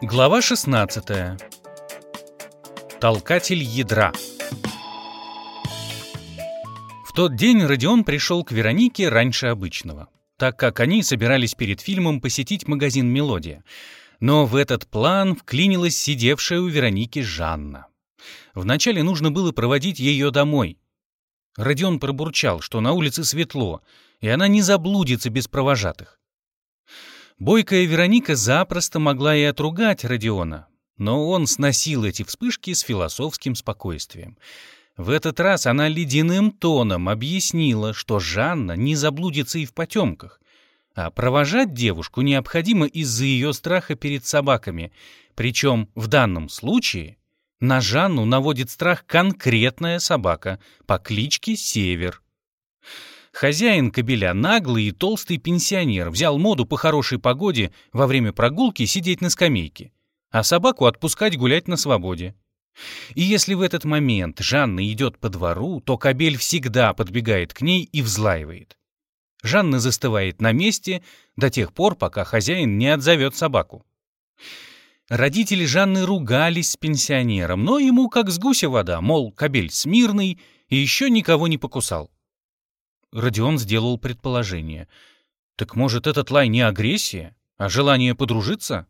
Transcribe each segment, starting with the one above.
Глава 16. Толкатель ядра. В тот день Родион пришел к Веронике раньше обычного, так как они собирались перед фильмом посетить магазин «Мелодия». Но в этот план вклинилась сидевшая у Вероники Жанна. Вначале нужно было проводить ее домой. Родион пробурчал, что на улице светло, и она не заблудится без провожатых. Бойкая Вероника запросто могла и отругать Родиона, но он сносил эти вспышки с философским спокойствием. В этот раз она ледяным тоном объяснила, что Жанна не заблудится и в потемках, а провожать девушку необходимо из-за ее страха перед собаками, причем в данном случае на Жанну наводит страх конкретная собака по кличке Север. Хозяин кобеля, наглый и толстый пенсионер, взял моду по хорошей погоде во время прогулки сидеть на скамейке, а собаку отпускать гулять на свободе. И если в этот момент Жанна идет по двору, то кобель всегда подбегает к ней и взлаивает. Жанна застывает на месте до тех пор, пока хозяин не отзовет собаку. Родители Жанны ругались с пенсионером, но ему как с гуся вода, мол, кобель смирный и еще никого не покусал. Родион сделал предположение. Так может, этот лай не агрессия, а желание подружиться?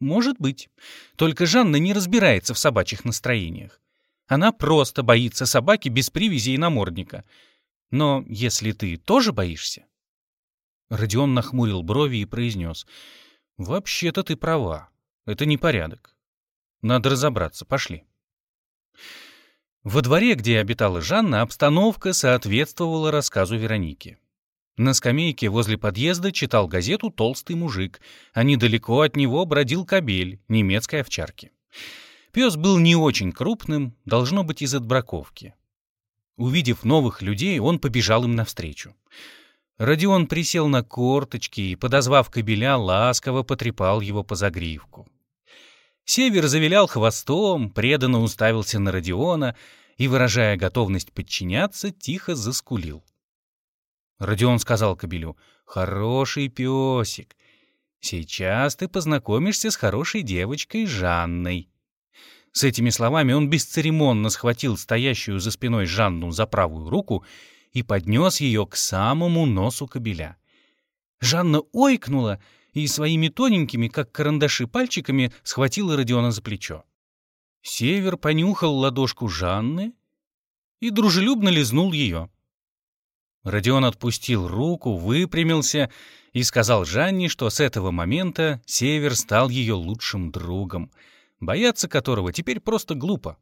Может быть. Только Жанна не разбирается в собачьих настроениях. Она просто боится собаки без привязи и намордника. Но если ты тоже боишься... Родион нахмурил брови и произнес. «Вообще-то ты права. Это непорядок. Надо разобраться. Пошли. Во дворе, где обитала Жанна, обстановка соответствовала рассказу Вероники. На скамейке возле подъезда читал газету толстый мужик, а недалеко от него бродил кобель немецкой овчарки. Пес был не очень крупным, должно быть из отбраковки. Увидев новых людей, он побежал им навстречу. Родион присел на корточки и, подозвав кобеля, ласково потрепал его по загривку. Север завилял хвостом, преданно уставился на Родиона и, выражая готовность подчиняться, тихо заскулил. Родион сказал кобелю, «Хороший песик, сейчас ты познакомишься с хорошей девочкой Жанной». С этими словами он бесцеремонно схватил стоящую за спиной Жанну за правую руку и поднес ее к самому носу кобеля. Жанна ойкнула и своими тоненькими, как карандаши, пальчиками схватила Родиона за плечо. Север понюхал ладошку Жанны и дружелюбно лизнул ее. Родион отпустил руку, выпрямился и сказал Жанне, что с этого момента Север стал ее лучшим другом, бояться которого теперь просто глупо.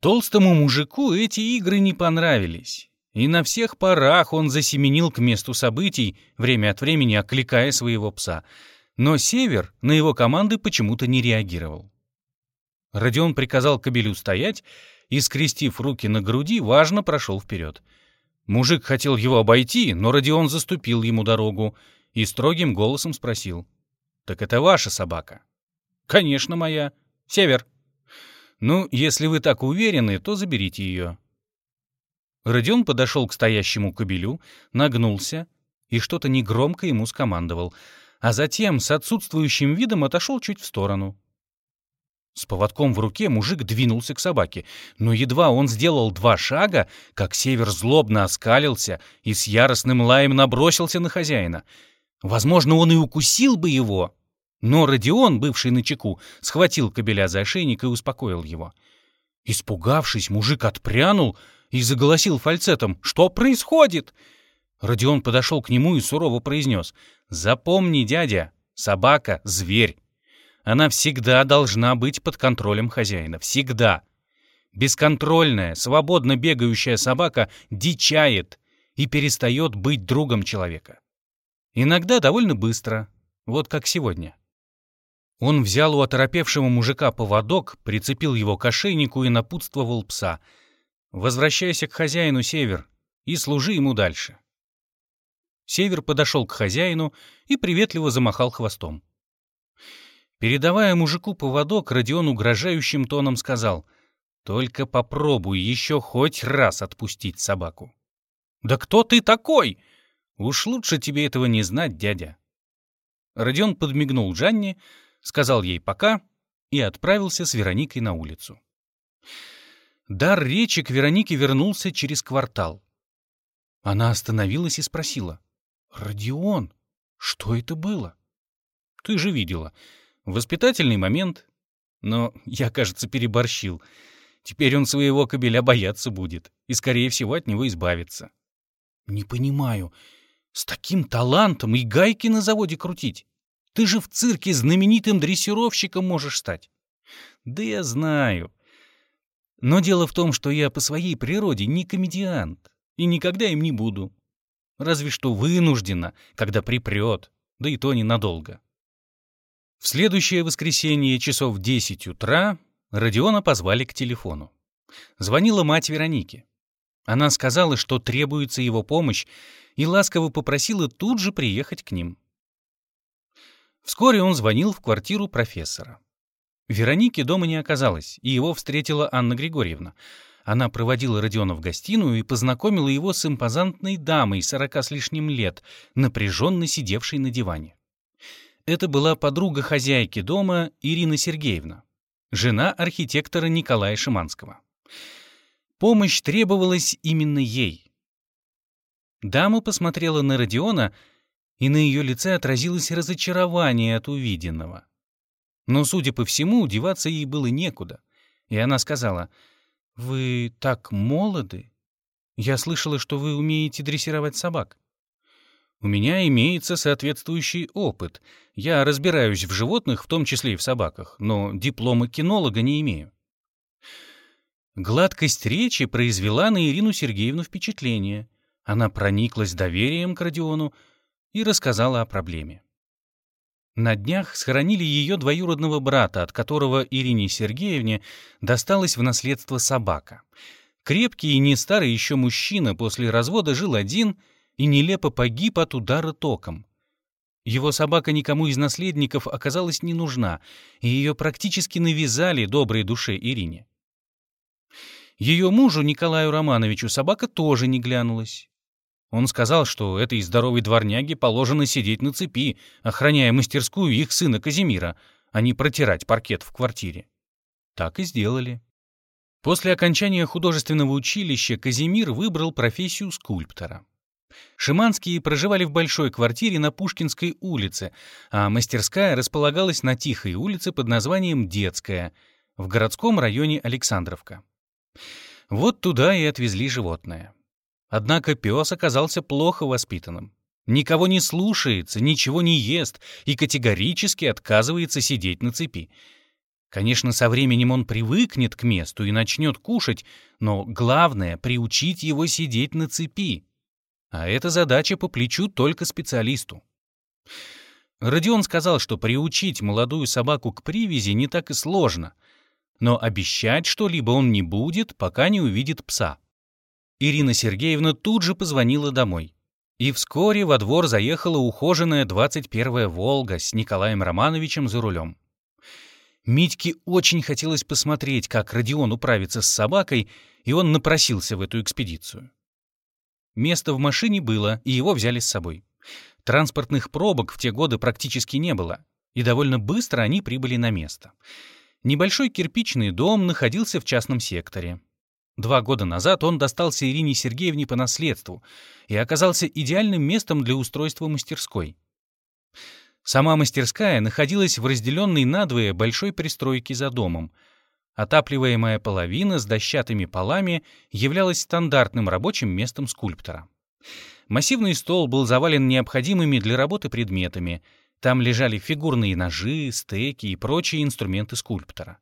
Толстому мужику эти игры не понравились, и на всех парах он засеменил к месту событий, время от времени окликая своего пса. Но Север на его команды почему-то не реагировал. Родион приказал кобелю стоять и, скрестив руки на груди, важно прошел вперед. Мужик хотел его обойти, но Родион заступил ему дорогу и строгим голосом спросил. «Так это ваша собака?» «Конечно, моя. Север». «Ну, если вы так уверены, то заберите ее». Родион подошел к стоящему кобелю, нагнулся и что-то негромко ему скомандовал, а затем с отсутствующим видом отошел чуть в сторону. С поводком в руке мужик двинулся к собаке, но едва он сделал два шага, как север злобно оскалился и с яростным лаем набросился на хозяина. Возможно, он и укусил бы его, но Родион, бывший на чеку, схватил кобеля за ошейник и успокоил его. Испугавшись, мужик отпрянул и заголосил фальцетом «Что происходит?» Родион подошел к нему и сурово произнес «Запомни, дядя, собака — зверь. Она всегда должна быть под контролем хозяина. Всегда. Бесконтрольная, свободно бегающая собака дичает и перестает быть другом человека. Иногда довольно быстро, вот как сегодня. Он взял у оторопевшего мужика поводок, прицепил его к ошейнику и напутствовал пса. «Возвращайся к хозяину, Север, и служи ему дальше». Север подошел к хозяину и приветливо замахал хвостом. Передавая мужику поводок, Родион угрожающим тоном сказал, «Только попробуй еще хоть раз отпустить собаку». «Да кто ты такой?» Уж лучше тебе этого не знать, дядя. Родион подмигнул Жанне, сказал ей «пока» и отправился с Вероникой на улицу. Дар речи к Веронике вернулся через квартал. Она остановилась и спросила. «Родион, что это было?» «Ты же видела. Воспитательный момент. Но я, кажется, переборщил. Теперь он своего кобеля бояться будет и, скорее всего, от него избавится». «Не понимаю. С таким талантом и гайки на заводе крутить? Ты же в цирке знаменитым дрессировщиком можешь стать». «Да я знаю. Но дело в том, что я по своей природе не комедиант и никогда им не буду. Разве что вынуждена, когда припрет, да и то ненадолго. В следующее воскресенье часов в 10 утра Родиона позвали к телефону. Звонила мать Вероники. Она сказала, что требуется его помощь, и ласково попросила тут же приехать к ним. Вскоре он звонил в квартиру профессора. Вероники дома не оказалось, и его встретила Анна Григорьевна. Она проводила Родиона в гостиную и познакомила его с импозантной дамой сорока с лишним лет, напряженно сидевшей на диване. Это была подруга хозяйки дома Ирина Сергеевна, жена архитектора Николая Шиманского. Помощь требовалась именно ей. Дама посмотрела на Родиона, и на ее лице отразилось разочарование от увиденного. Но, судя по всему, деваться ей было некуда, и она сказала — «Вы так молоды? Я слышала, что вы умеете дрессировать собак». «У меня имеется соответствующий опыт. Я разбираюсь в животных, в том числе и в собаках, но диплома кинолога не имею». Гладкость речи произвела на Ирину Сергеевну впечатление. Она прониклась доверием к Родиону и рассказала о проблеме. На днях схоронили ее двоюродного брата, от которого Ирине Сергеевне досталась в наследство собака. Крепкий и не старый еще мужчина после развода жил один и нелепо погиб от удара током. Его собака никому из наследников оказалась не нужна, и ее практически навязали доброй душе Ирине. Ее мужу Николаю Романовичу собака тоже не глянулась. Он сказал, что этой здоровой дворняге положено сидеть на цепи, охраняя мастерскую их сына Казимира, а не протирать паркет в квартире. Так и сделали. После окончания художественного училища Казимир выбрал профессию скульптора. Шиманские проживали в большой квартире на Пушкинской улице, а мастерская располагалась на тихой улице под названием Детская, в городском районе Александровка. Вот туда и отвезли животное. Однако пес оказался плохо воспитанным. Никого не слушается, ничего не ест и категорически отказывается сидеть на цепи. Конечно, со временем он привыкнет к месту и начнет кушать, но главное — приучить его сидеть на цепи. А эта задача по плечу только специалисту. Родион сказал, что приучить молодую собаку к привязи не так и сложно, но обещать что-либо он не будет, пока не увидит пса. Ирина Сергеевна тут же позвонила домой. И вскоре во двор заехала ухоженная 21-я «Волга» с Николаем Романовичем за рулем. Митьке очень хотелось посмотреть, как Родион управится с собакой, и он напросился в эту экспедицию. Место в машине было, и его взяли с собой. Транспортных пробок в те годы практически не было, и довольно быстро они прибыли на место. Небольшой кирпичный дом находился в частном секторе. Два года назад он достался Ирине Сергеевне по наследству и оказался идеальным местом для устройства мастерской. Сама мастерская находилась в разделенной надвое большой пристройке за домом. Отапливаемая половина с дощатыми полами являлась стандартным рабочим местом скульптора. Массивный стол был завален необходимыми для работы предметами. Там лежали фигурные ножи, стеки и прочие инструменты скульптора.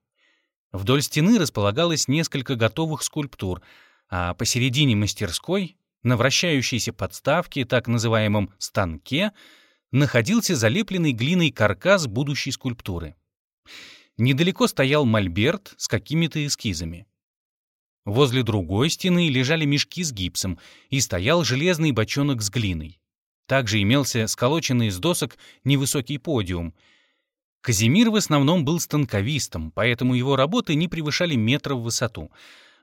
Вдоль стены располагалось несколько готовых скульптур, а посередине мастерской, на вращающейся подставке, так называемом «станке», находился залепленный глиной каркас будущей скульптуры. Недалеко стоял мольберт с какими-то эскизами. Возле другой стены лежали мешки с гипсом и стоял железный бочонок с глиной. Также имелся сколоченный из досок невысокий подиум — Казимир в основном был станковистом, поэтому его работы не превышали метра в высоту.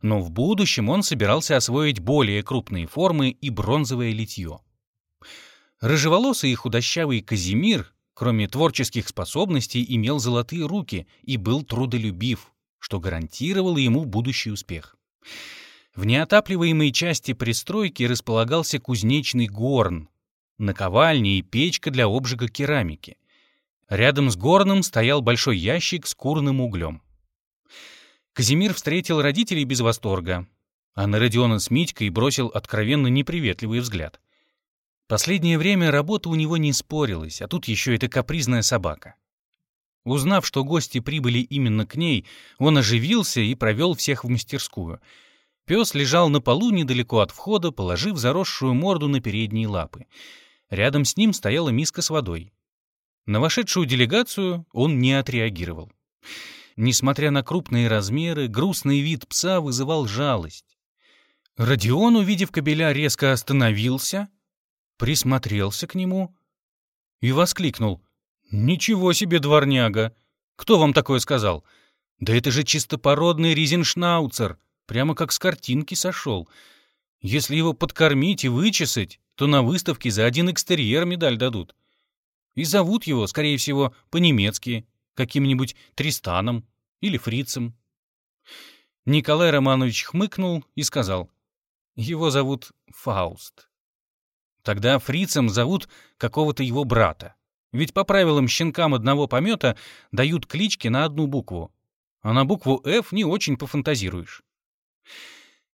Но в будущем он собирался освоить более крупные формы и бронзовое литье. Рыжеволосый и худощавый Казимир, кроме творческих способностей, имел золотые руки и был трудолюбив, что гарантировало ему будущий успех. В неотапливаемой части пристройки располагался кузнечный горн, наковальня и печка для обжига керамики. Рядом с горном стоял большой ящик с курным углем. Казимир встретил родителей без восторга, а на Родиона с Митькой бросил откровенно неприветливый взгляд. Последнее время работа у него не спорилась, а тут еще эта капризная собака. Узнав, что гости прибыли именно к ней, он оживился и провел всех в мастерскую — Пес лежал на полу недалеко от входа, положив заросшую морду на передние лапы. Рядом с ним стояла миска с водой. На вошедшую делегацию он не отреагировал. Несмотря на крупные размеры, грустный вид пса вызывал жалость. Родион, увидев кобеля, резко остановился, присмотрелся к нему и воскликнул. «Ничего себе, дворняга! Кто вам такое сказал? Да это же чистопородный ризеншнауцер!» Прямо как с картинки сошел. Если его подкормить и вычесать, то на выставке за один экстерьер медаль дадут. И зовут его, скорее всего, по-немецки, каким-нибудь Тристаном или Фрицем. Николай Романович хмыкнул и сказал, его зовут Фауст. Тогда Фрицем зовут какого-то его брата. Ведь по правилам щенкам одного помета дают клички на одну букву, а на букву «Ф» не очень пофантазируешь.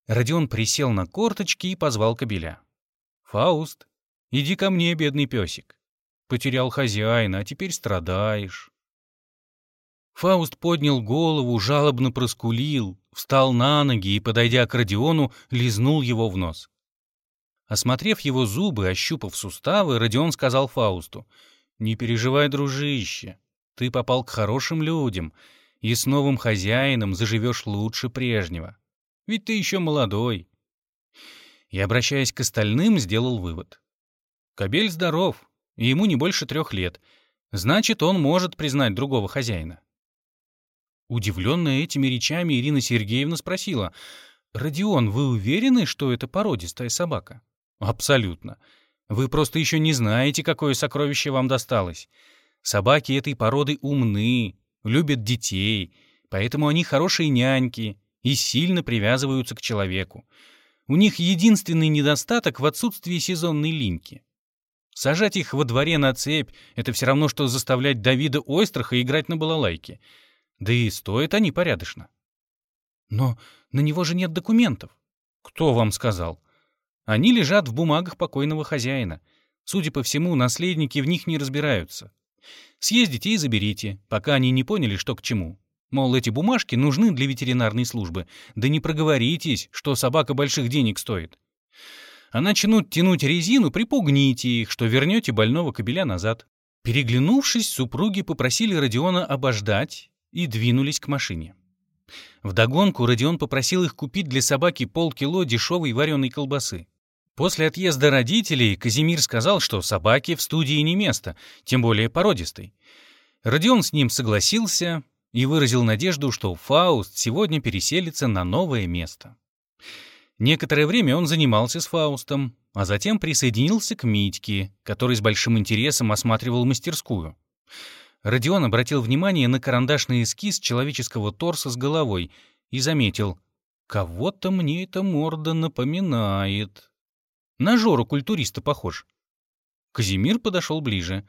Родион присел на корточки и позвал кобеля. «Фауст, иди ко мне, бедный песик. Потерял хозяина, а теперь страдаешь». Фауст поднял голову, жалобно проскулил, встал на ноги и, подойдя к Родиону, лизнул его в нос. Осмотрев его зубы, ощупав суставы, Родион сказал Фаусту, «Не переживай, дружище, ты попал к хорошим людям, и с новым хозяином заживешь лучше прежнего. Ведь ты еще молодой. И, обращаясь к остальным, сделал вывод. Кобель здоров, и ему не больше трех лет. Значит, он может признать другого хозяина. Удивленная этими речами, Ирина Сергеевна спросила, «Родион, вы уверены, что это породистая собака?» «Абсолютно. Вы просто еще не знаете, какое сокровище вам досталось. Собаки этой породы умны, любят детей, поэтому они хорошие няньки, и сильно привязываются к человеку. У них единственный недостаток в отсутствии сезонной линьки. Сажать их во дворе на цепь — это все равно, что заставлять Давида Ойстраха играть на балалайке. Да и стоят они порядочно. Но на него же нет документов. Кто вам сказал? Они лежат в бумагах покойного хозяина. Судя по всему, наследники в них не разбираются. Съездите и заберите, пока они не поняли, что к чему. Мол, эти бумажки нужны для ветеринарной службы. Да не проговоритесь, что собака больших денег стоит. А начнут тянуть резину, припугните их, что вернете больного кобеля назад. Переглянувшись, супруги попросили Родиона обождать и двинулись к машине. Вдогонку Родион попросил их купить для собаки полкило дешевой вареной колбасы. После отъезда родителей Казимир сказал, что собаке в студии не место, тем более породистой. Родион с ним согласился, и выразил надежду, что Фауст сегодня переселится на новое место. Некоторое время он занимался с Фаустом, а затем присоединился к Митьке, который с большим интересом осматривал мастерскую. Родион обратил внимание на карандашный эскиз человеческого торса с головой и заметил, «Кого-то мне эта морда напоминает. На Жору культуриста похож». Казимир подошел ближе.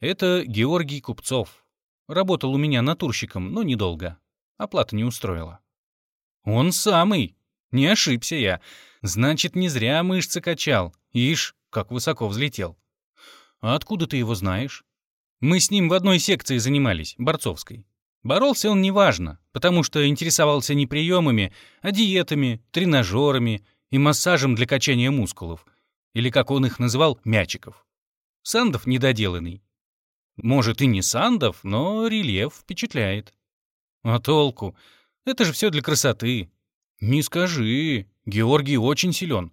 «Это Георгий Купцов, Работал у меня натурщиком, но недолго. Оплата не устроила. Он самый. Не ошибся я. Значит, не зря мышцы качал. Ишь, как высоко взлетел. А откуда ты его знаешь? Мы с ним в одной секции занимались, борцовской. Боролся он неважно, потому что интересовался не приемами, а диетами, тренажерами и массажем для качания мускулов. Или, как он их называл, мячиков. Сандов недоделанный. Может, и не Сандов, но рельеф впечатляет. А толку? Это же все для красоты. Не скажи, Георгий очень силен.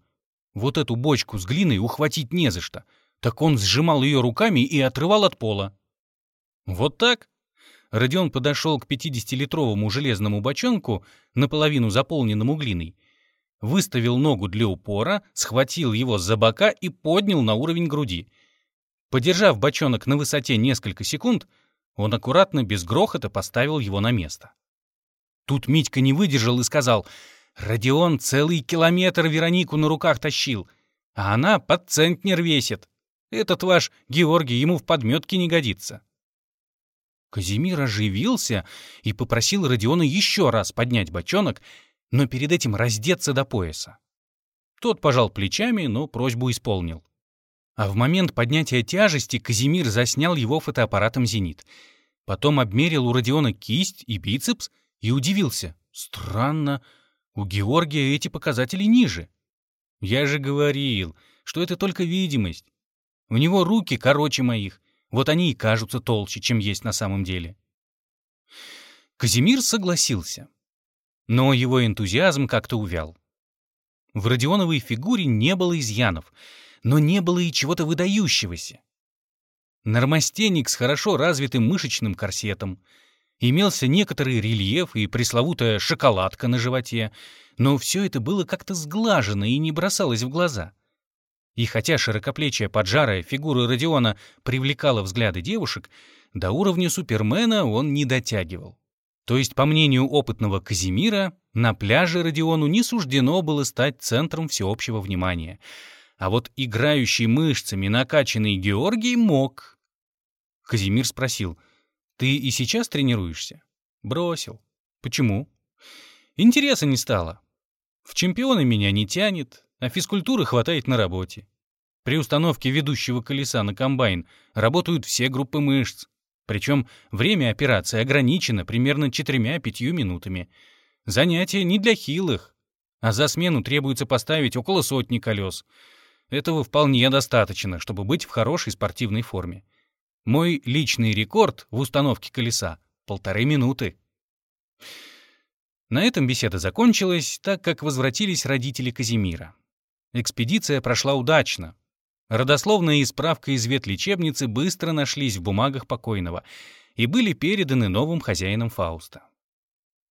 Вот эту бочку с глиной ухватить не за что. Так он сжимал ее руками и отрывал от пола. Вот так? Родион подошел к 50-литровому железному бочонку, наполовину заполненному глиной, выставил ногу для упора, схватил его за бока и поднял на уровень груди — Подержав бочонок на высоте несколько секунд, он аккуратно, без грохота, поставил его на место. Тут Митька не выдержал и сказал, «Родион целый километр Веронику на руках тащил, а она под центнер весит. Этот ваш Георгий ему в подметке не годится». Казимир оживился и попросил Родиона еще раз поднять бочонок, но перед этим раздеться до пояса. Тот пожал плечами, но просьбу исполнил. А в момент поднятия тяжести Казимир заснял его фотоаппаратом «Зенит». Потом обмерил у Родиона кисть и бицепс и удивился. Странно, у Георгия эти показатели ниже. Я же говорил, что это только видимость. У него руки короче моих, вот они и кажутся толще, чем есть на самом деле. Казимир согласился. Но его энтузиазм как-то увял. В Родионовой фигуре не было изъянов — но не было и чего-то выдающегося. Нормостеник с хорошо развитым мышечным корсетом. Имелся некоторый рельеф и пресловутая шоколадка на животе, но все это было как-то сглажено и не бросалось в глаза. И хотя широкоплечья поджарая фигура Родиона привлекала взгляды девушек, до уровня Супермена он не дотягивал. То есть, по мнению опытного Казимира, на пляже Родиону не суждено было стать центром всеобщего внимания — а вот играющий мышцами накачанный Георгий мог. Казимир спросил, «Ты и сейчас тренируешься?» «Бросил». «Почему?» «Интереса не стало. В чемпионы меня не тянет, а физкультуры хватает на работе. При установке ведущего колеса на комбайн работают все группы мышц. Причем время операции ограничено примерно 4-5 минутами. Занятие не для хилых, а за смену требуется поставить около сотни колес — этого вполне достаточно, чтобы быть в хорошей спортивной форме. Мой личный рекорд в установке колеса — полторы минуты. На этом беседа закончилась, так как возвратились родители Казимира. Экспедиция прошла удачно. Родословная и справка из ветлечебницы быстро нашлись в бумагах покойного и были переданы новым хозяинам Фауста.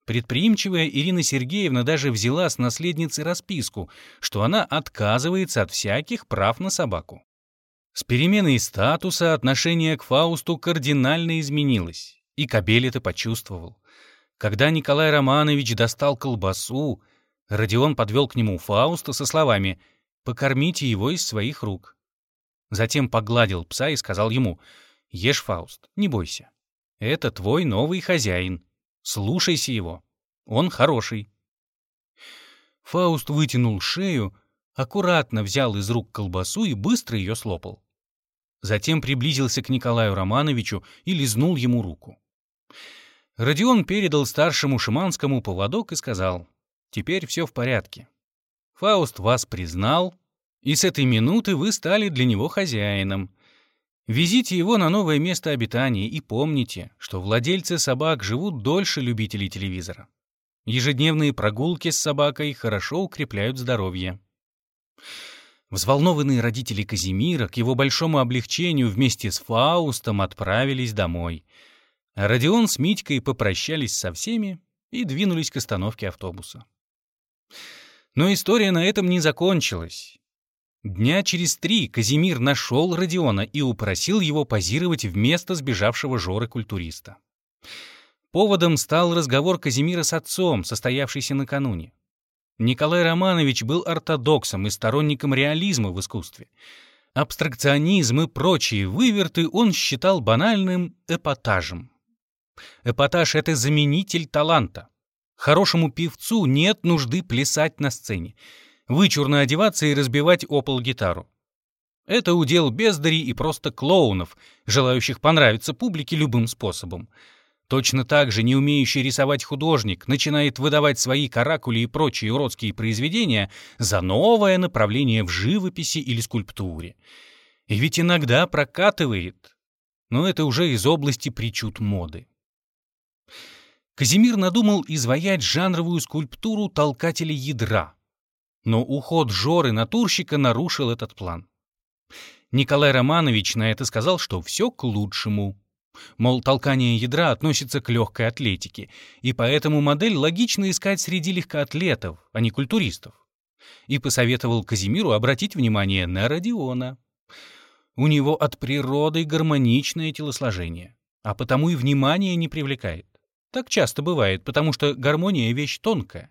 Предприимчивая Ирина Сергеевна даже взяла с наследницы расписку, что она отказывается от всяких прав на собаку. С переменой статуса отношение к Фаусту кардинально изменилось, и Кобель это почувствовал. Когда Николай Романович достал колбасу, Родион подвел к нему Фауста со словами «покормите его из своих рук». Затем погладил пса и сказал ему «Ешь, Фауст, не бойся. Это твой новый хозяин. Слушайся его. Он хороший. Фауст вытянул шею, аккуратно взял из рук колбасу и быстро ее слопал. Затем приблизился к Николаю Романовичу и лизнул ему руку. Родион передал старшему Шиманскому поводок и сказал, «Теперь все в порядке. Фауст вас признал, и с этой минуты вы стали для него хозяином. Везите его на новое место обитания и помните, что владельцы собак живут дольше любителей телевизора. Ежедневные прогулки с собакой хорошо укрепляют здоровье. Взволнованные родители Казимира к его большому облегчению вместе с Фаустом отправились домой. Родион с Митькой попрощались со всеми и двинулись к остановке автобуса. Но история на этом не закончилась. Дня через три Казимир нашел Родиона и упросил его позировать вместо сбежавшего Жоры-культуриста. Поводом стал разговор Казимира с отцом, состоявшийся накануне. Николай Романович был ортодоксом и сторонником реализма в искусстве. Абстракционизм и прочие выверты он считал банальным эпатажем. Эпатаж — это заменитель таланта. Хорошему певцу нет нужды плясать на сцене вычурно одеваться и разбивать опол гитару. Это удел бездарей и просто клоунов, желающих понравиться публике любым способом. Точно так же не умеющий рисовать художник начинает выдавать свои каракули и прочие уродские произведения за новое направление в живописи или скульптуре. И ведь иногда прокатывает, но это уже из области причуд моды. Казимир надумал изваять жанровую скульптуру толкателя ядра — но уход Жоры натурщика нарушил этот план. Николай Романович на это сказал, что все к лучшему. Мол, толкание ядра относится к легкой атлетике, и поэтому модель логично искать среди легкоатлетов, а не культуристов. И посоветовал Казимиру обратить внимание на Родиона. У него от природы гармоничное телосложение, а потому и внимание не привлекает. Так часто бывает, потому что гармония — вещь тонкая.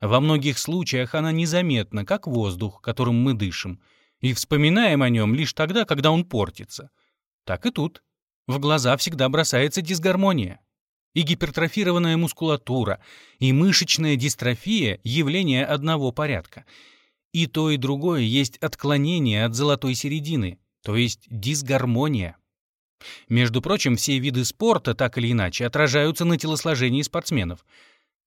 Во многих случаях она незаметна, как воздух, которым мы дышим, и вспоминаем о нем лишь тогда, когда он портится. Так и тут. В глаза всегда бросается дисгармония. И гипертрофированная мускулатура, и мышечная дистрофия — явления одного порядка. И то, и другое есть отклонение от золотой середины, то есть дисгармония. Между прочим, все виды спорта так или иначе отражаются на телосложении спортсменов.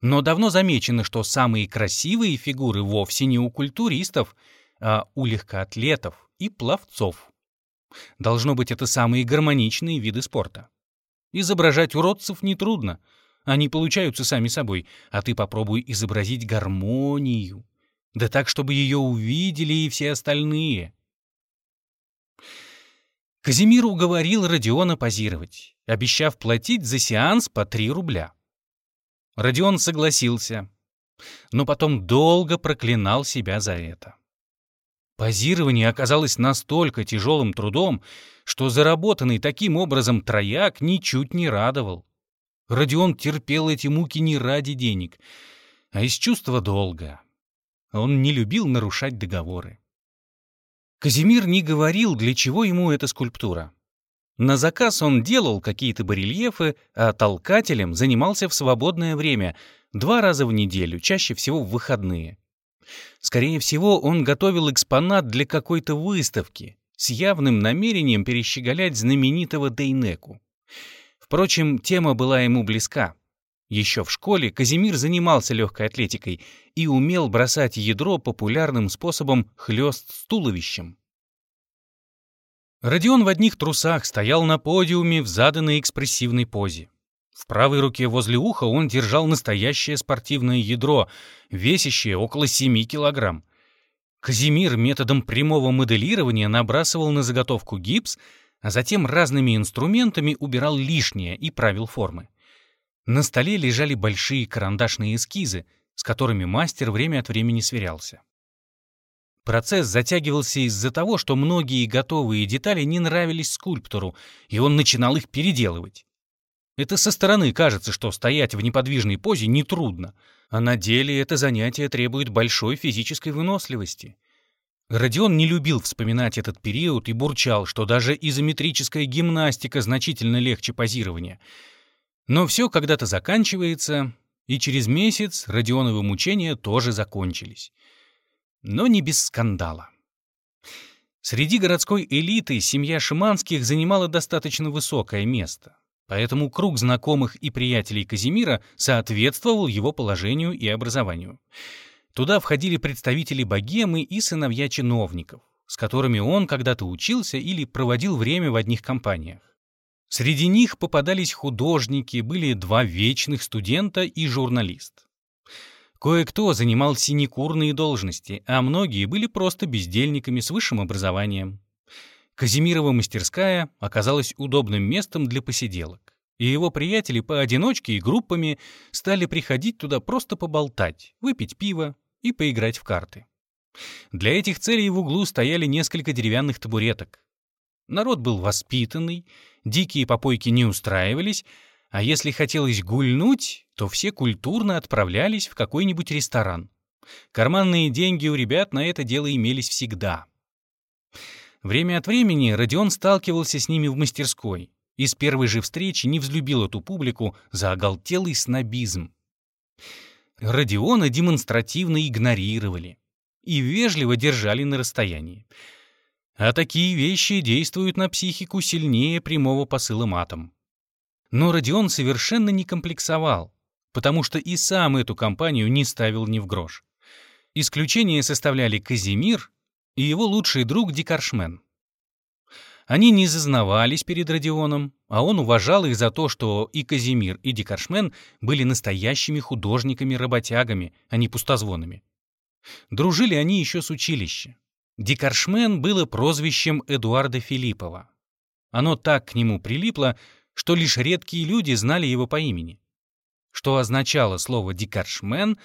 Но давно замечено, что самые красивые фигуры вовсе не у культуристов, а у легкоатлетов и пловцов. Должно быть, это самые гармоничные виды спорта. Изображать уродцев нетрудно. Они получаются сами собой, а ты попробуй изобразить гармонию. Да так, чтобы ее увидели и все остальные. Казимир уговорил Родиона позировать, обещав платить за сеанс по 3 рубля. Родион согласился, но потом долго проклинал себя за это. Позирование оказалось настолько тяжелым трудом, что заработанный таким образом трояк ничуть не радовал. Родион терпел эти муки не ради денег, а из чувства долга. Он не любил нарушать договоры. Казимир не говорил, для чего ему эта скульптура. На заказ он делал какие-то барельефы, а толкателем занимался в свободное время, два раза в неделю, чаще всего в выходные. Скорее всего, он готовил экспонат для какой-то выставки с явным намерением перещеголять знаменитого Дейнеку. Впрочем, тема была ему близка. Еще в школе Казимир занимался легкой атлетикой и умел бросать ядро популярным способом хлест с туловищем. Родион в одних трусах стоял на подиуме в заданной экспрессивной позе. В правой руке возле уха он держал настоящее спортивное ядро, весящее около 7 килограмм. Казимир методом прямого моделирования набрасывал на заготовку гипс, а затем разными инструментами убирал лишнее и правил формы. На столе лежали большие карандашные эскизы, с которыми мастер время от времени сверялся. Процесс затягивался из-за того, что многие готовые детали не нравились скульптору, и он начинал их переделывать. Это со стороны кажется, что стоять в неподвижной позе нетрудно, а на деле это занятие требует большой физической выносливости. Родион не любил вспоминать этот период и бурчал, что даже изометрическая гимнастика значительно легче позирования — но все когда-то заканчивается, и через месяц Родионовы мучения тоже закончились. Но не без скандала. Среди городской элиты семья Шиманских занимала достаточно высокое место, поэтому круг знакомых и приятелей Казимира соответствовал его положению и образованию. Туда входили представители богемы и сыновья чиновников, с которыми он когда-то учился или проводил время в одних компаниях. Среди них попадались художники, были два вечных студента и журналист. Кое-кто занимал синекурные должности, а многие были просто бездельниками с высшим образованием. Казимирова мастерская оказалась удобным местом для посиделок, и его приятели поодиночке и группами стали приходить туда просто поболтать, выпить пиво и поиграть в карты. Для этих целей в углу стояли несколько деревянных табуреток. Народ был воспитанный, дикие попойки не устраивались, а если хотелось гульнуть, то все культурно отправлялись в какой-нибудь ресторан. Карманные деньги у ребят на это дело имелись всегда. Время от времени Родион сталкивался с ними в мастерской и с первой же встречи не взлюбил эту публику за оголтелый снобизм. Родиона демонстративно игнорировали и вежливо держали на расстоянии. А такие вещи действуют на психику сильнее прямого посыла матом. Но Родион совершенно не комплексовал, потому что и сам эту компанию не ставил ни в грош. Исключение составляли Казимир и его лучший друг Дикаршмен. Они не зазнавались перед Родионом, а он уважал их за то, что и Казимир, и Дикаршмен были настоящими художниками-работягами, а не пустозвонами. Дружили они еще с училища. Дикаршмен было прозвищем Эдуарда Филиппова. Оно так к нему прилипло, что лишь редкие люди знали его по имени. Что означало слово «дикаршмен»,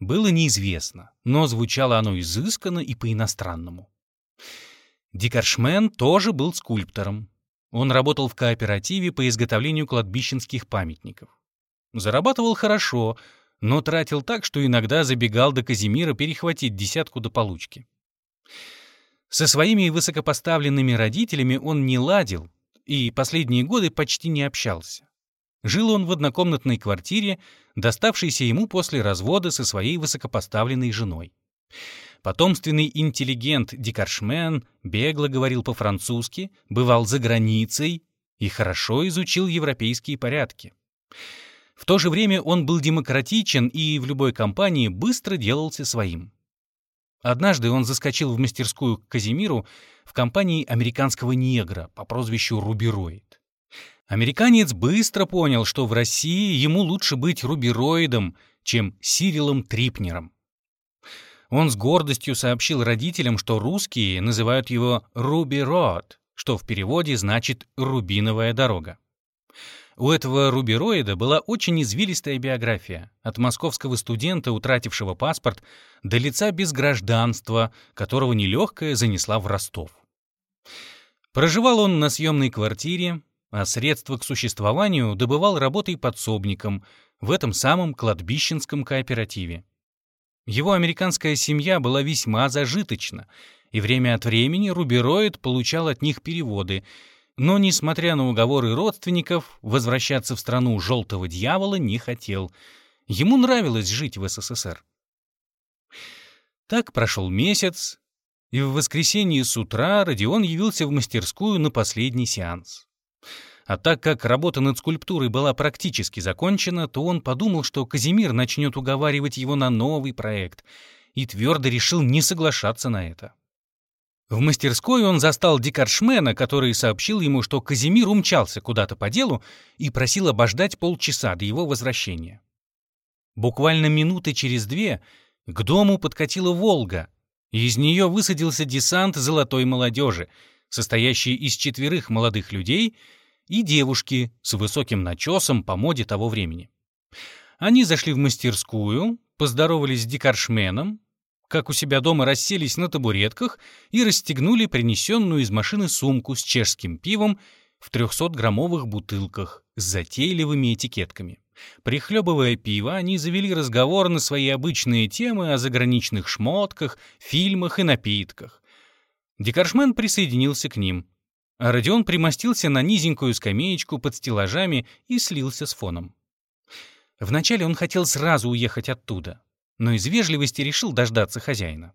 было неизвестно, но звучало оно изысканно и по-иностранному. Дикаршмен тоже был скульптором. Он работал в кооперативе по изготовлению кладбищенских памятников. Зарабатывал хорошо, но тратил так, что иногда забегал до Казимира перехватить десятку до получки. Со своими высокопоставленными родителями он не ладил и последние годы почти не общался. Жил он в однокомнатной квартире, доставшейся ему после развода со своей высокопоставленной женой. Потомственный интеллигент Дикаршмен бегло говорил по-французски, бывал за границей и хорошо изучил европейские порядки. В то же время он был демократичен и в любой компании быстро делался своим. Однажды он заскочил в мастерскую к Казимиру в компании американского негра по прозвищу Рубероид. Американец быстро понял, что в России ему лучше быть рубероидом, чем Сирилом Трипнером. Он с гордостью сообщил родителям, что русские называют его «Руби Род», что в переводе значит «рубиновая дорога». У этого рубероида была очень извилистая биография, от московского студента, утратившего паспорт, до лица без гражданства, которого нелегкая занесла в Ростов. Проживал он на съемной квартире, а средства к существованию добывал работой подсобником в этом самом кладбищенском кооперативе. Его американская семья была весьма зажиточна, и время от времени Рубероид получал от них переводы, но, несмотря на уговоры родственников, возвращаться в страну желтого дьявола не хотел. Ему нравилось жить в СССР. Так прошел месяц, и в воскресенье с утра Родион явился в мастерскую на последний сеанс. А так как работа над скульптурой была практически закончена, то он подумал, что Казимир начнет уговаривать его на новый проект, и твердо решил не соглашаться на это. В мастерской он застал дикаршмена, который сообщил ему, что Казимир умчался куда-то по делу и просил обождать полчаса до его возвращения. Буквально минуты через две к дому подкатила «Волга», из нее высадился десант золотой молодежи, состоящий из четверых молодых людей — и девушки с высоким начесом по моде того времени. Они зашли в мастерскую, поздоровались с дикаршменом, как у себя дома расселись на табуретках и расстегнули принесенную из машины сумку с чешским пивом в 300-граммовых бутылках с затейливыми этикетками. Прихлебывая пиво, они завели разговор на свои обычные темы о заграничных шмотках, фильмах и напитках. Дикаршмен присоединился к ним а Родион примостился на низенькую скамеечку под стеллажами и слился с фоном. Вначале он хотел сразу уехать оттуда, но из вежливости решил дождаться хозяина.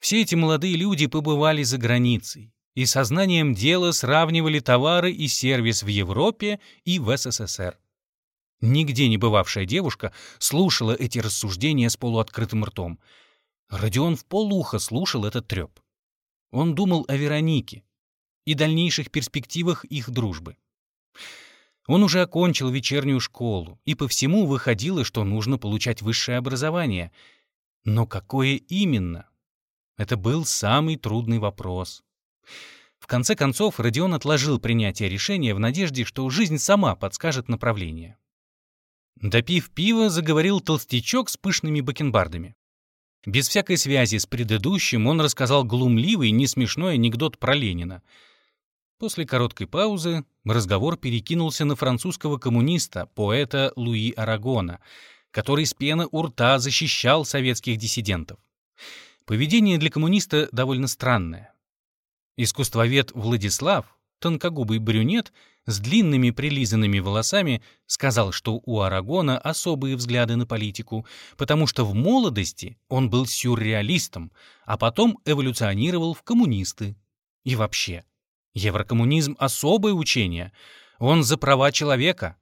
Все эти молодые люди побывали за границей и сознанием дела сравнивали товары и сервис в Европе и в СССР. Нигде не бывавшая девушка слушала эти рассуждения с полуоткрытым ртом. Родион в полуха слушал этот треп. Он думал о Веронике, и дальнейших перспективах их дружбы. Он уже окончил вечернюю школу, и по всему выходило, что нужно получать высшее образование. Но какое именно? Это был самый трудный вопрос. В конце концов, Родион отложил принятие решения в надежде, что жизнь сама подскажет направление. Допив пива, заговорил толстячок с пышными бакенбардами. Без всякой связи с предыдущим он рассказал глумливый, несмешной анекдот про Ленина — После короткой паузы разговор перекинулся на французского коммуниста, поэта Луи Арагона, который с пены у рта защищал советских диссидентов. Поведение для коммуниста довольно странное. Искусствовед Владислав, тонкогубый брюнет с длинными прилизанными волосами, сказал, что у Арагона особые взгляды на политику, потому что в молодости он был сюрреалистом, а потом эволюционировал в коммунисты. И вообще, Еврокоммунизм — особое учение. Он за права человека.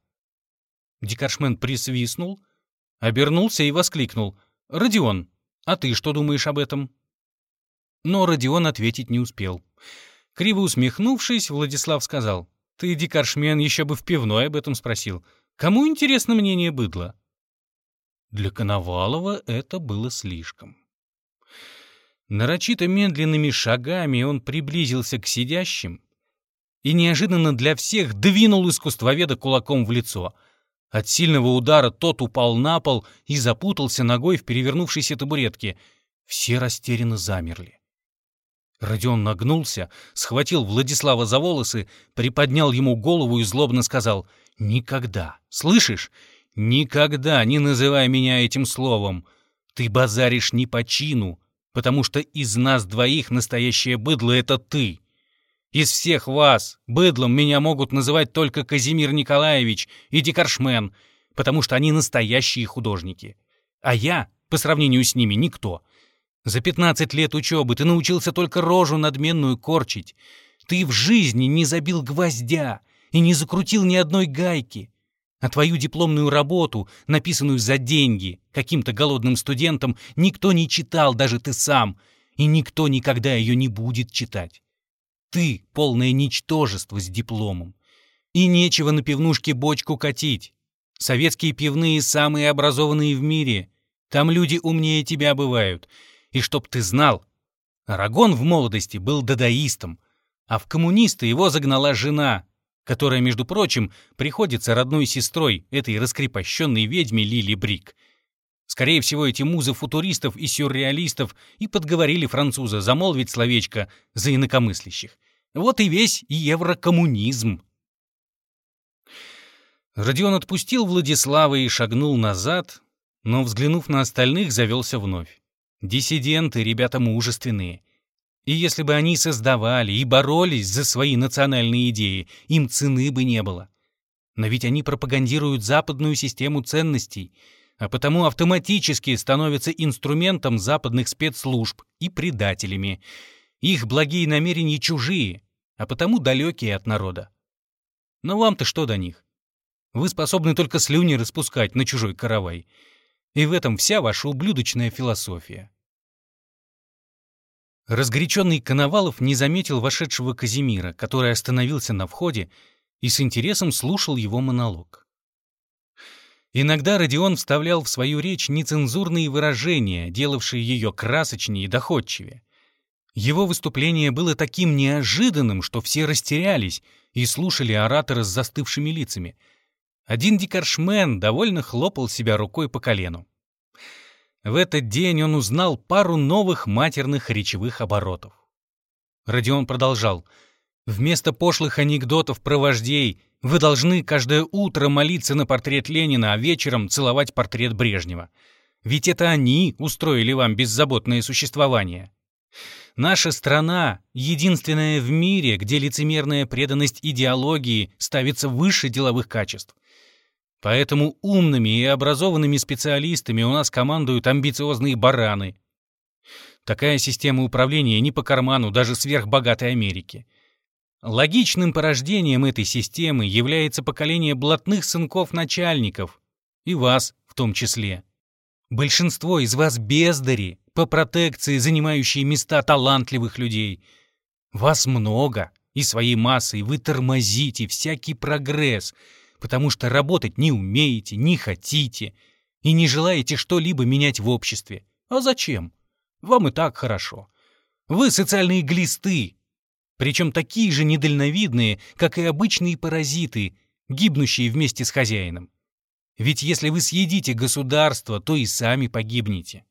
Дикаршмен присвистнул, обернулся и воскликнул. «Родион, а ты что думаешь об этом?» Но Родион ответить не успел. Криво усмехнувшись, Владислав сказал. «Ты, Дикаршмен, еще бы в пивной об этом спросил. Кому интересно мнение быдла?» Для Коновалова это было слишком. Нарочито медленными шагами он приблизился к сидящим и неожиданно для всех двинул искусствоведа кулаком в лицо. От сильного удара тот упал на пол и запутался ногой в перевернувшейся табуретке. Все растерянно замерли. Родион нагнулся, схватил Владислава за волосы, приподнял ему голову и злобно сказал «Никогда, слышишь? Никогда не называй меня этим словом. Ты базаришь не по чину, потому что из нас двоих настоящее быдло — это ты. Из всех вас быдлом меня могут называть только Казимир Николаевич и Декаршмен, потому что они настоящие художники. А я, по сравнению с ними, никто. За 15 лет учебы ты научился только рожу надменную корчить. Ты в жизни не забил гвоздя и не закрутил ни одной гайки. А твою дипломную работу, написанную за деньги, каким-то голодным студентам, никто не читал, даже ты сам, и никто никогда ее не будет читать. Ты — полное ничтожество с дипломом. И нечего на пивнушке бочку катить. Советские пивные самые образованные в мире. Там люди умнее тебя бывают. И чтоб ты знал, Арагон в молодости был дадаистом, а в коммунисты его загнала жена, которая, между прочим, приходится родной сестрой этой раскрепощенной ведьме Лили Брик. Скорее всего, эти музы футуристов и сюрреалистов и подговорили француза замолвить словечко за инакомыслящих. Вот и весь еврокоммунизм. Родион отпустил Владислава и шагнул назад, но, взглянув на остальных, завелся вновь. Диссиденты — ребята мужественные. И если бы они создавали и боролись за свои национальные идеи, им цены бы не было. Но ведь они пропагандируют западную систему ценностей, а потому автоматически становятся инструментом западных спецслужб и предателями. Их благие намерения чужие, а потому далекие от народа. Но вам-то что до них? Вы способны только слюни распускать на чужой каравай. И в этом вся ваша ублюдочная философия. Разгоряченный Коновалов не заметил вошедшего Казимира, который остановился на входе и с интересом слушал его монолог. Иногда Родион вставлял в свою речь нецензурные выражения, делавшие ее красочнее и доходчивее. Его выступление было таким неожиданным, что все растерялись и слушали оратора с застывшими лицами. Один дикаршмен довольно хлопал себя рукой по колену. В этот день он узнал пару новых матерных речевых оборотов. Родион продолжал. «Вместо пошлых анекдотов про вождей вы должны каждое утро молиться на портрет Ленина, а вечером целовать портрет Брежнева. Ведь это они устроили вам беззаботное существование. Наша страна — единственная в мире, где лицемерная преданность идеологии ставится выше деловых качеств. Поэтому умными и образованными специалистами у нас командуют амбициозные бараны. Такая система управления не по карману даже сверхбогатой Америки. Логичным порождением этой системы является поколение блатных сынков-начальников, и вас в том числе. Большинство из вас бездари, по протекции занимающие места талантливых людей. Вас много, и своей массой вы тормозите всякий прогресс, потому что работать не умеете, не хотите и не желаете что-либо менять в обществе. А зачем? Вам и так хорошо. Вы социальные глисты, причем такие же недальновидные, как и обычные паразиты, гибнущие вместе с хозяином. Ведь если вы съедите государство, то и сами погибнете.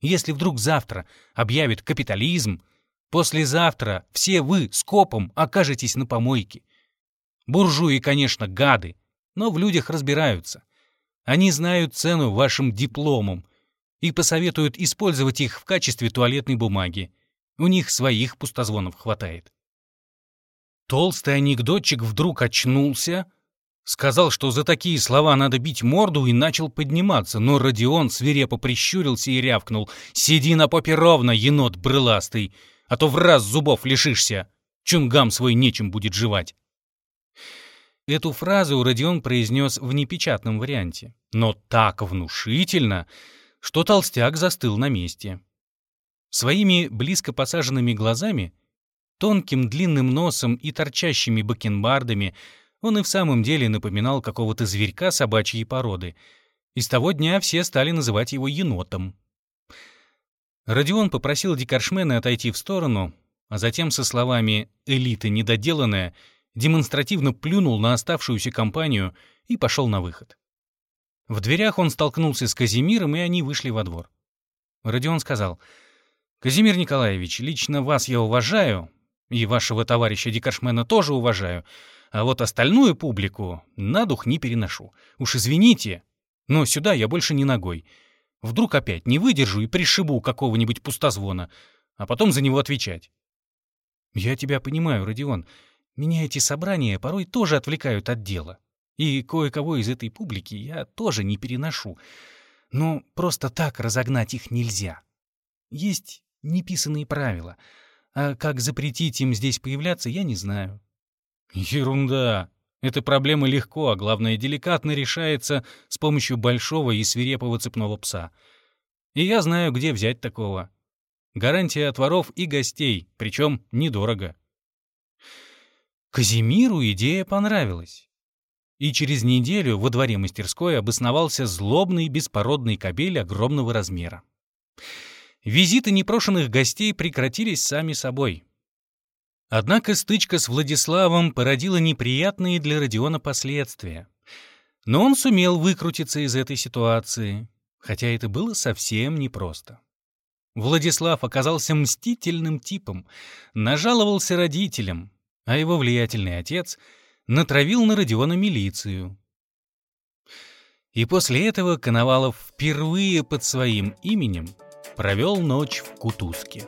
Если вдруг завтра объявят капитализм, послезавтра все вы с копом окажетесь на помойке. Буржуи, конечно, гады, но в людях разбираются. Они знают цену вашим дипломам и посоветуют использовать их в качестве туалетной бумаги. У них своих пустозвонов хватает. Толстый анекдотчик вдруг очнулся, Сказал, что за такие слова надо бить морду и начал подниматься, но Родион свирепо прищурился и рявкнул. «Сиди на попе ровно, енот брыластый, а то в раз зубов лишишься. Чунгам свой нечем будет жевать». Эту фразу Родион произнес в непечатном варианте, но так внушительно, что толстяк застыл на месте. Своими близко посаженными глазами, тонким длинным носом и торчащими бакенбардами — он и в самом деле напоминал какого-то зверька собачьей породы. И с того дня все стали называть его енотом. Родион попросил дикаршмена отойти в сторону, а затем со словами «элита недоделанная» демонстративно плюнул на оставшуюся компанию и пошел на выход. В дверях он столкнулся с Казимиром, и они вышли во двор. Родион сказал, Казимир Николаевич, лично вас я уважаю, и вашего товарища Дикашмена тоже уважаю, а вот остальную публику на дух не переношу. Уж извините, но сюда я больше не ногой. Вдруг опять не выдержу и пришибу какого-нибудь пустозвона, а потом за него отвечать. Я тебя понимаю, Родион. Меня эти собрания порой тоже отвлекают от дела. И кое-кого из этой публики я тоже не переношу. Но просто так разогнать их нельзя. Есть неписанные правила. А как запретить им здесь появляться, я не знаю. Ерунда. Эта проблема легко, а главное, деликатно решается с помощью большого и свирепого цепного пса. И я знаю, где взять такого. Гарантия от воров и гостей, причем недорого. Казимиру идея понравилась. И через неделю во дворе мастерской обосновался злобный беспородный кобель огромного размера. Визиты непрошенных гостей прекратились сами собой. Однако стычка с Владиславом породила неприятные для Родиона последствия. Но он сумел выкрутиться из этой ситуации, хотя это было совсем непросто. Владислав оказался мстительным типом, нажаловался родителям, а его влиятельный отец натравил на Родиона милицию. И после этого Коновалов впервые под своим именем провел ночь в Кутузке.